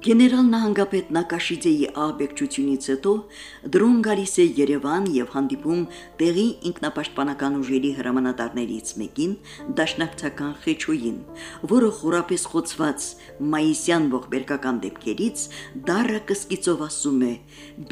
Գեներալ նահանգապետ Նակաշիձեի ահաբեկչությունից հետո դրոն գալիս է Երևան եւ հանդիպում տեղի ինքնապաշտպանական ուժերի հրամանատարներից մեկին Դաշնակցական Խեչուին, որը խորապես խոցված մայիսյան ողբերգական դեպքերից դառը կսկիծով ասում է.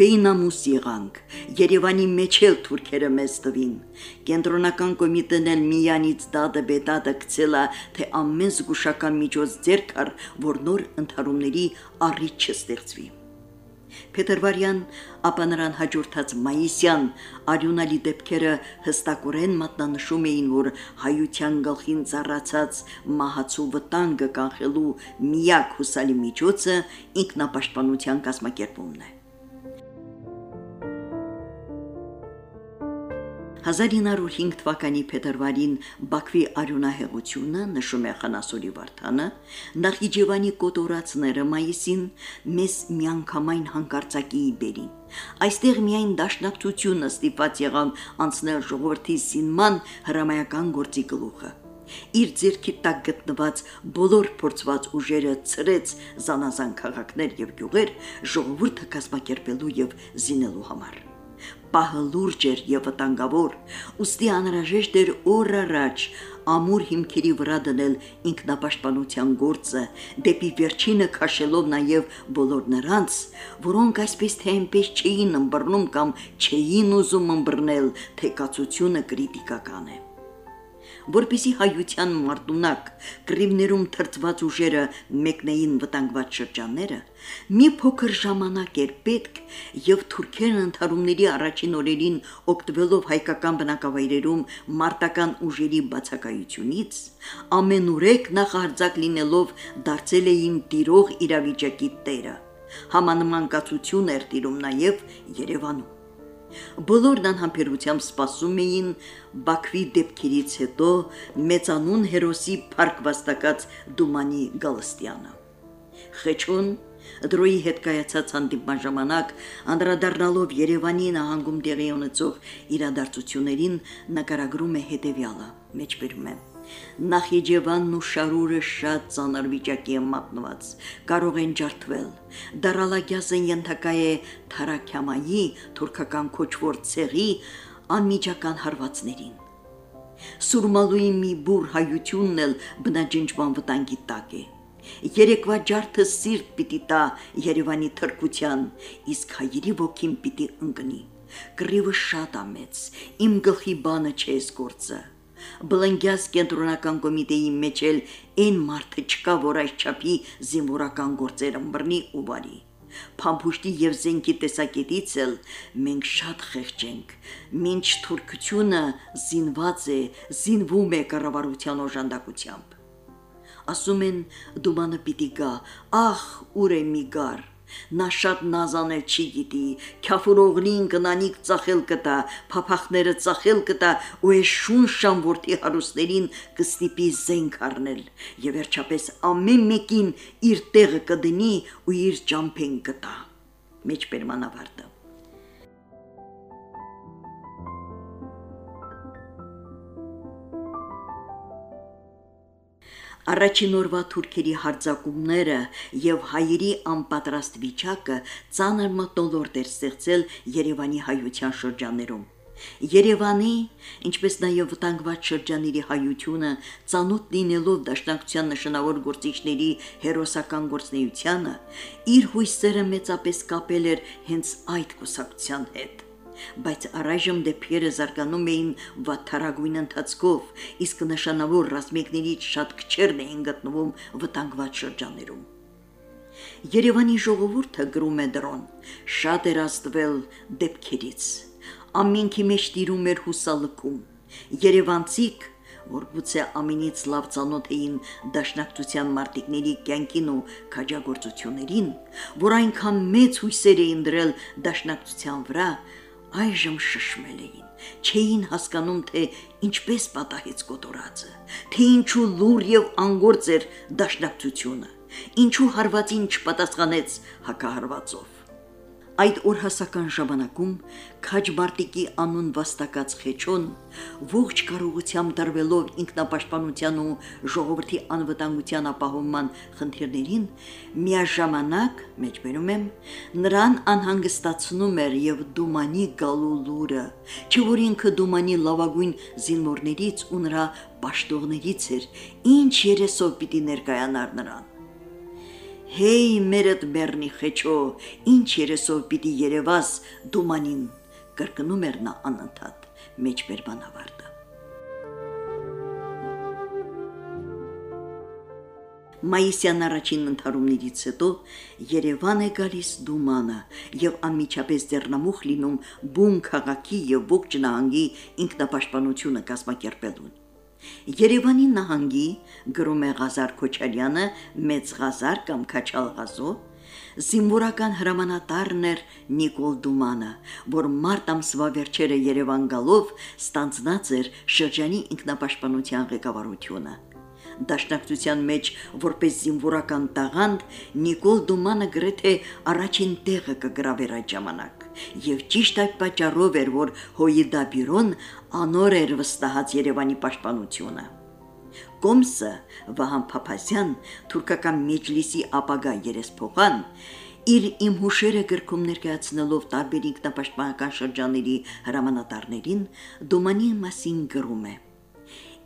«Բեյնամուս եղանք, Երևանի մեջ էլ թուրքերը մեզ տվին։ Կենտրոնական կոմիտեն էլ միանից դադը բետադը գցելա, թե ամեն զգուշական միջոց ձեռք առ, որ նոր ընդհարումների առիթ չստեղծվի։ Փետրվարյան, ապա նրան հաջորդած մայիսյան արյունալի դեպքերը հստակորեն մատնանշում էին, որ հայության գլխին ծառացած մահացու վտանգը կանխելու միակ հուսալի միջոցը ինքնապաշտպանության կազմակերպումն է։ 1905 թվականի փետրվարին Բաքվի արյունահեղությունը նշում է Խանասորի Վարդանը, Նախիջևանի կոտորածները մայիսին մեզ միանգամայն հանկարծակիի բերին։ Այստեղ միայն դաշնակցությունը ստիպված եղավ անցնել ժողովրդի զինման հրամայական գործի գլուխը իր ձերքի տակ գտնված բոլոր փորձված ուժերը ծրեց զանազան քաղաքներ եւ գյուղեր ժողովուրդը կազմակերպելու եւ զինելու համար պահը լուրջ էր եւ վտանգավոր, ուստի անհրաժեշտ էր օր առաջ ամուր հիմքերի վրա դնել ինքնապաշտպանության գործը, դեպի վերջինը քաշելով նաև բոլոր նրանց, որոնք այսպես թե այնպես չէին ըմբռնում կամ չէին ուզում ըմբռնել, թե կացությունը կրիտիկական է որպիսի հայության մարտունակ կրիվներում թրծված ուժերը մեկնեին վտանգված շրջանները, մի փոքր ժամանակ էր պետք եւ թուրքերն ընդհարումների առաջին օրերին օգտվելով հայկական բնակավայրերում մարտական ուժերի բացակայությունից ամենուրեք նախահարձակ լինելով դարձել էին տիրող իրավիճակի տերը համանման կացություն էր տիրում նաև Երևանում Բոլորն անհամբերությամբ սպասում էին Բաքվի դեպքերից հետո մեծանուն հերոսի փառք վաստակած Դումանի Գալստյանը։ Խեչուն դրոյի հետ կայացած հանդիպման ժամանակ անդրադառնալով Երևանի նահանգում տեղի ունեցող իրադարձություններին նկարագրում է հետևյալը. մեջբերում է Նախիջևանն ու Շարուրը շատ ծանր վիճակի են մատնված, կարող են ջարդվել։ Դարալագյասն ենթակա է Թարաքյամայի թուրքական քոչվոր ցեղի անմիջական հարվածներին։ Սուրմալուի մի բուր հայությունն էլ բնաջնջման վտանգի տակ է։ Երեկվա ջարդը սիրտ պիտի տա Երևանի թրկության, իսկ հայերի ոգին պիտի ընկնի։ Գրիվը շատ ամեց, իմ գլխի բանը չես գործը։ Բլնգյաս կենտրոնական կոմիտեի մեջ էլ այն մարդը չկա, որ այս չափի զինվորական գործերը բռնի ու բարի։ Փամփուշտի եւ զենքի տեսակետից էլ մենք շատ խեղճ ենք։ Մինչ թուրքությունը զինված է, զինվում է կառավարության օժանդակությամբ։ Ասում են դումանը պիտի գա, ախ, ուր է մի գար Նա շատ նազանել չի գիտի, քյաֆուրողնին կնանիկ ծախել կտա, փափախները ծախել կտա ու է շունշան որդի հարուստներին կստիպի զենք առնել եւ վերջապես ամեն մեկին իր տեղը կդնի ու իր ճամփեն կտա։ Մեջբերմանավարտը Առաջին օրվա թուրքերի հարձակումները եւ հայերի անպատրաստ վիճակը ծանր մտնոլորտ էր ստեղծել Երևանի հայության շրջաներում։ Երևանի, ինչպես նաև վտանգված շրջանների հայությունը ծանոթ լինելով դաշնակցության նշանավոր գործիչների հերոսական գործնեությանը, իր հույսերը մեծապես կապել էր հենց այդ կուսակցության հետ բայց առայժմ դեպքերը զարգանում էին վատթարագույն ընթացքով, իսկ նշանավոր ռազմիկներից շատ քչերն էին գտնվում վտանգված շրջաներում։ Երևանի ժողովուրդը գրում է դրոն, շատ էր աստվել դեպքերից։ Ամինքի մեջ տիրում էր հուսալքում։ Երևանցիք որ գուցե ամենից լավ ծանոթ էին դաշնակցության մարտիկների կյանքին ու քաջագործություններին, որ այնքան մեծ հույսեր էին դրել դաշնակցության վրա, այժմ շշմել էին։ Չէին հասկանում, թե ինչպես պատահեց կոտորածը, թե ինչու լուր եւ անգործ էր դաշնակցությունը, ինչու հարվածին չպատասխանեց հակահարվածով։ Այդ օրհասական ժամանակում Քաջմարտիկի անուն վաստակած Խեչոն ողջ կարողությամբ դարվելով ինքնապաշտպանության ու ժողովրդի անվտանգության ապահովման խնդիրներին միաժամանակ, մեջբերում եմ, նրան անհանգստացնում էր եւ Դումանի գալու լուրը, չէ որ ինքը Դումանի լավագույն զինվորներից ու նրա պաշտողներից էր, ինչ երեսով պիտի ներկայանար նրան։ Հեյ մերդ մեռնի խեչո, ինչ երեսով պիտի երևաս դումանին, կրկնում էր նա անընդհատ մեջբեր բանավարտը։ Մայիսյան առաջին ընթարումներից հետո Երևան է գալիս Դումանը եւ անմիջապես ձեռնամուխ լինում բուն քաղաքի եւ ողջ նահանգի ինքնապաշտպանությունը կազմակերպելուն։ Երևանի նահանգի գրում է Ղազար Քոչարյանը մեծ Ղազար կամ Քաչալ Ղազո զինվորական հրամանատարն էր Նիկոլ Դումանը, որ մարտ ամսվա վերջերը Երևան գալով ստանձնած էր շրջանի ինքնապաշտպանության ղեկավարությունը դաշնակցության մեջ որպես զինվորական տաղանդ Նիկոլ Դումանը գրեթե առաջին տեղը կգրավեր այդ ժամանակ եւ ճիշտ այդ պատճառով էր որ Հոյիդա բյուրոն անոր էր վստահած Երևանի պաշտպանությունը Կոմսը Վահան Փափազյան թուրքական մեջլիսի ապագա երեսփոխան իր իմ հուշերը գրքում ներկայացնելով տարբեր ինքնապաշտպանական շրջանների հրամանատարներին Դոմանի մասին գրում է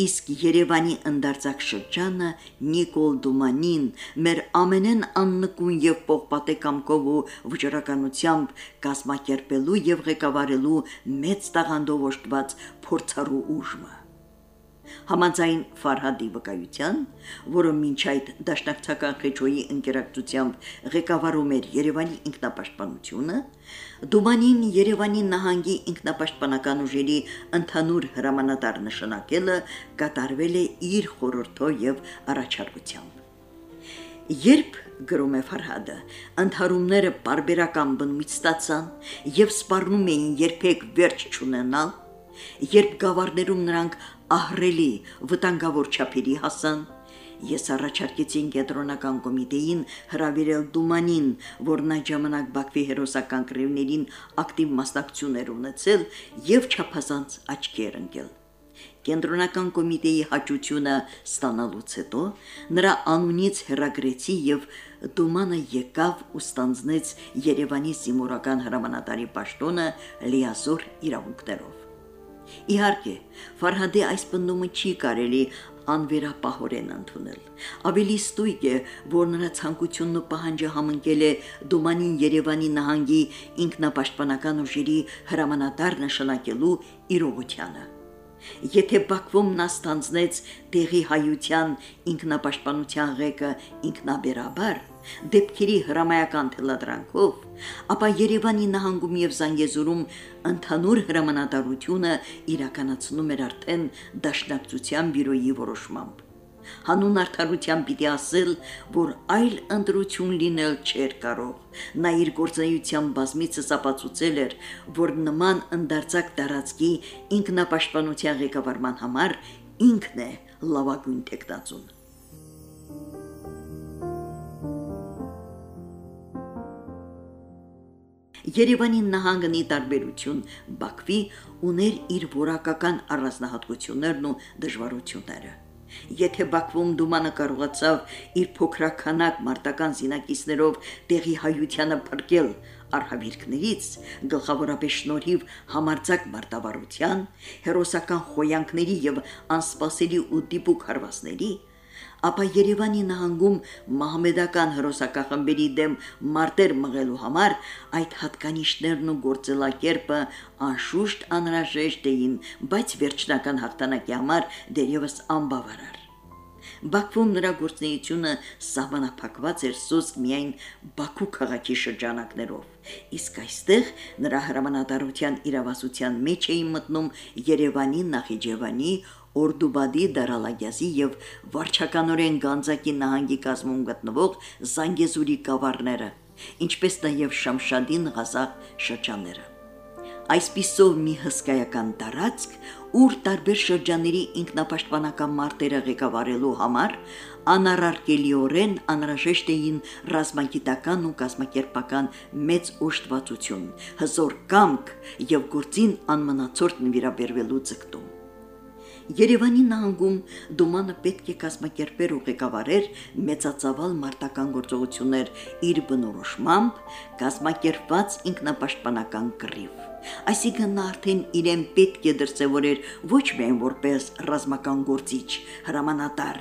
իսկ Երևանի ընդարձակ շրջանը Նիկոլ Դումանին մեր ամենեն աննկուն եւ պողպատե կամքով ու վճռականությամբ կազմակերպելու եւ ղեկավարելու մեծ տաղանդով օժտված փորձառու ուժը Համաձայն Ֆարհադի վկայության, որը մինչ այդ դաշնակցական խեչոյի ընկերակցությամբ ղեկավարում էր Երևանի ինքնապաշտպանությունը, Դումանին Երևանի նահանգի ինքնապաշտպանական ուժերի ընդհանուր հրամանատար նշանակելը կատարվել է իր խորհրդով եւ առաջարկությամբ։ Երբ գրում է Ֆարհադը, ընդհարումները բարբերական բնույթ ստացան եւ սպառնում էին երբեք վերջ չունենալ, երբ գավառներում նրանք ահրելի վտանգավոր չափերի հասան, ես առաջարկեցին կենտրոնական կոմիտեին հրավիրել Դումանին, որն այդ ժամանակ Բաքվի հերոսական կրևներին ակտիվ մասնակցություններ ունեցել եւ չափազանց աչքեր ընկել։ Կենտրոնական կոմիտեի հաճությունը ստանալուց հետո նրա անունից հերագրեցի եւ Դումանը եկավ ու ստանձնեց Երևանի զինվորական հրամանատարի պաշտոնը լիազոր իրավունքներով։ Իհարկե, Ֆարհադի այս բնդումը չի կարելի անվերապահորեն ընդունել։ Ավելի ստույգ է, որ նրա ցանկությունն ու պահանջը համընկել է Դումանին Երևանի նահանգի ինքնապաշտպանական ուժերի հրամանատար նշանակելու իրողությանը։ Եթե Բաքվում նա ստանձնեց տեղի հայության ինքնապաշտպանության ղեկը ինքնաբերաբար, դեպքերի հրամայական թելադրանքով, ապա Երևանի նահանգում եւ Զանգեզուրում ընդհանուր հրամանատարությունը իրականացնում էր արդեն Դաշնակցության բյուրոյի որոշմամբ հանուն արդարության պիտի ասել, որ այլ ընտրություն լինել չէր կարող։ Նա իր գործնեության բազմիցս ապացուցել էր, որ նման ընդարձակ տարածքի ինքնապաշտպանության ղեկավարման համար ինքն է լավագույն տեխնացուն։ Երևանի նահանգնի տարբերություն Բաքվի ուներ իր որակական առանձնահատկություններն ու դժվարությունները։ Եթե Բաքվում Դումանը կարողացավ իր փոքրականակ մարտական զինակիցներով տեղի հայությանը փրկել արհավիրքներից, գլխավորապես շնորհիվ համարձակ մարտավարության, հերոսական խոյանքների եւ անսպասելի ու դիպուկ հարվածների, ապա Երևանի նահանգում մահմեդական հրոսակախմբերի դեմ մարտեր մղելու համար այդ հատկանիշներն ու գործելակերպը անշուշտ անհրաժեշտ էին, բայց վերջնական հաղթանակի համար դերևս անբավարար։ Բաքվում նրա գործնեությունը սահմանափակված էր սոսկ միայն Բաքու քաղաքի շրջանակներով։ Իսկ այստեղ նրա հրամանատարության իրավասության մեջ էին մտնում Երևանի, Նախիջևանի, Օրդուբադի, Դարալագյազի եւ վարչականորեն Գանձակի նահանգի կազմում գտնվող Զանգեզուրի գավառները, ինչպես նաեւ Շամշադին Ղազախ շրջանները։ Այսպիսով մի հսկայական տարածք, ուր տարբեր շրջանների ինքնապաշտպանական մարտերը ղեկավարելու համար անառարկելիորեն անհրաժեշտ էին ռազմագիտական ու կազմակերպական մեծ ուշտվածություն, հզոր կամք եւ գործին անմնացորդ նվիրաբերվելու ձգտում։ Երևանի նահանգում Դումանը պետք է կազմակերպեր ու ղեկավարեր մեծածավալ մարտական գործողություններ. Իր բնորոշմամբ կազմակերպված ինքնապաշտպանական կռիվ։ Այսինքն նա արդեն իրեն պետք է դրսևորեր ոչ միայն որպես ռազմական գործիչ, հրամանատար,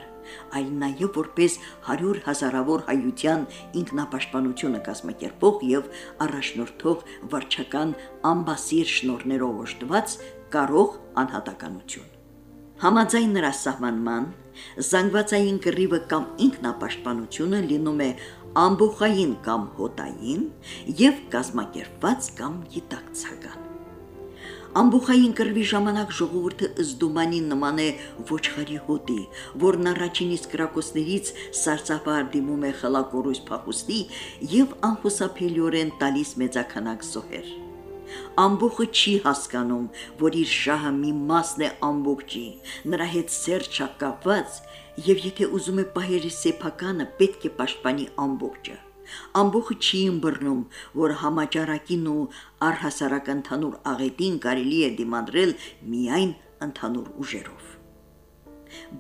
այլ նաև որպես 100 հազարավոր հայության ինքնապաշտպանությունը կազմակերպող եւ առաջնորդող վարչական ամբասիր շնորներով օժտված կարող անհատականություն։ Համաձայն նրա սահմանման, զանգվածային կռիվը կամ ինքնապաշտպանությունը լինում է ամբողջային կամ հոտային եւ կազմակերպված կամ գիտակցական։ Ամբողջային կռվի ժամանակ ժողովուրդը ըզդումանին նման է ոչխարի հոտի, որն առաջին իսկ կրակոցներից սարսափար դիմում է խլակորույս փախուստի եւ անխուսափելիորեն տալիս մեծականակ զոհեր ամբողջը չի հասկանում, որ իր շահը մի մասն է ամբողջի, նրա հետ սեր չակապված, եւ եթե ուզում է պահել սեփականը, պետք է պաշտպանի ամբողջը։ Ամբողջը չի ըմբռնում, որ համաճարակին ու առհասարակ ընդհանուր աղետին կարելի է դիմադրել միայն ընդհանուր ուժերով։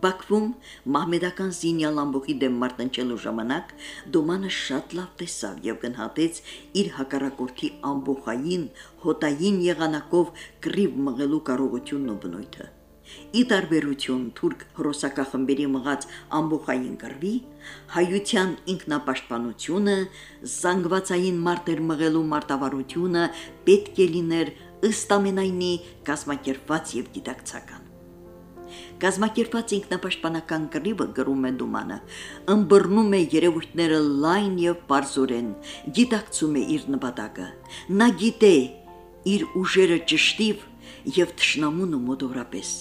Բաքվում մահմեդական զինյալ ամբողի դեմ մարտնչելու ժամանակ Դոմանը շատ լավ տեսավ եւ գնահատեց իր հակառակորդի ամբողային հոտային եղանակով կռիվ մղելու կարողությունն ու բնույթը։ Ի տարբերություն թուրք հրոսակախմբերի մղած ամբողային կռվի, հայության ինքնապաշտպանությունը, զանգվածային մարտեր մղելու մարտավարությունը պետք է լիներ ըստ ամենայնի կազմակերպված եւ գիտակցական Գազམ་ակերպված ինքնապաշտպանական կռիվը գրում է Դումանը, ըմբռնում է երևույթները լայն եւ բարձորեն, գիտակցում է իր նպատակը։ Նա գիտե իր ուժերը ճշտիվ եւ թշնամունը մոտորապես։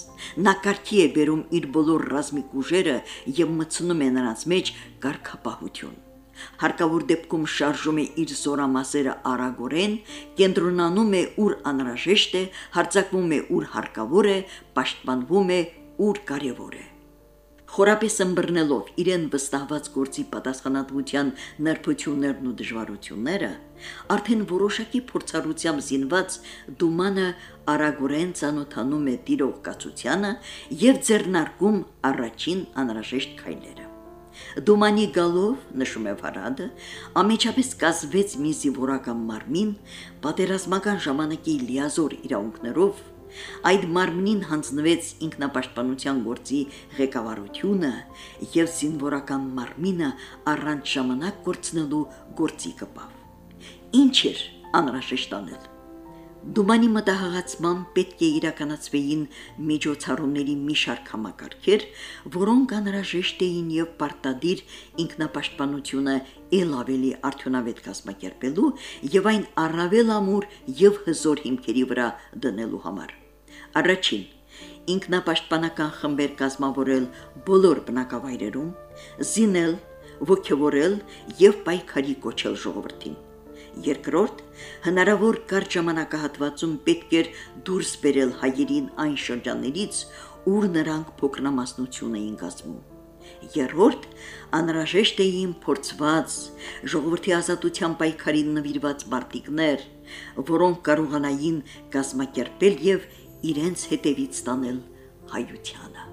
Նա կարգի է բերում իր բոլոր ռազմիկ ուժերը եւ մցնում է նրանց մեջ կարգապահություն հարկավոր դեպքում շարժում է իր զորամասերը արագորեն, կենտրոնանում է ուր անհրաժեշտ է, հարձակվում է ուր հարկավոր է, պաշտպանվում է ուր կարևոր է։ Խորապես ըմբռնելով իրեն վստահված գործի պատասխանատվության նրբություններն ու դժվարությունները, արդեն որոշակի փորձառությամբ զինված Դումանը արագորեն ցանոթանում է տիրող կացությանը եւ ձեռնարկում առաջին անհրաժեշտ քայլերը։ Դումանի գալով, նշում է Վարադը, ամեջապես կազվեց մի զինվորական մարմին պատերազմական ժամանակի լիազոր իրավունքներով Այդ մարմնին հանձնվեց ինքնապաշտպանության գործի ղեկավարությունը եւ զինվորական մարմինը առանց ժամանակ կորցնելու գործի կպավ։ Ինչ էր անհրաժեշտ անել։ Դումանի մտահղացման պետք է իրականացվեին միջոցառումների մի շարք համակարգեր, որոնք անհրաժեշտ էին եւ պարտադիր ինքնապաշտպանությունը ել ավելի արդյունավետ կազմակերպելու եւ այն առավել ամուր եւ հզոր հիմքերի վրա դնելու համար։ Առաջին. Ինքնապաշտպանական խմբեր կազմավորել բոլոր բնակավայրերում, զինել, ողջորել եւ պայքարի կոչել ժողովրդին։ Երկրորդ, հնարավոր կարճ ժամանակահատվածում պետք էր դուրս բերել հայերին այն շրջաններից, ուր նրանք փոքրամասնություն էին կազմում։ Երրորդ, անհրաժեշտ էին փորձված ժողովրդի ազատության պայքարին նվիրված մարտիկներ, որոնք կարողանային կազմակերպել եւ իրենց հետևից տանել հայությանը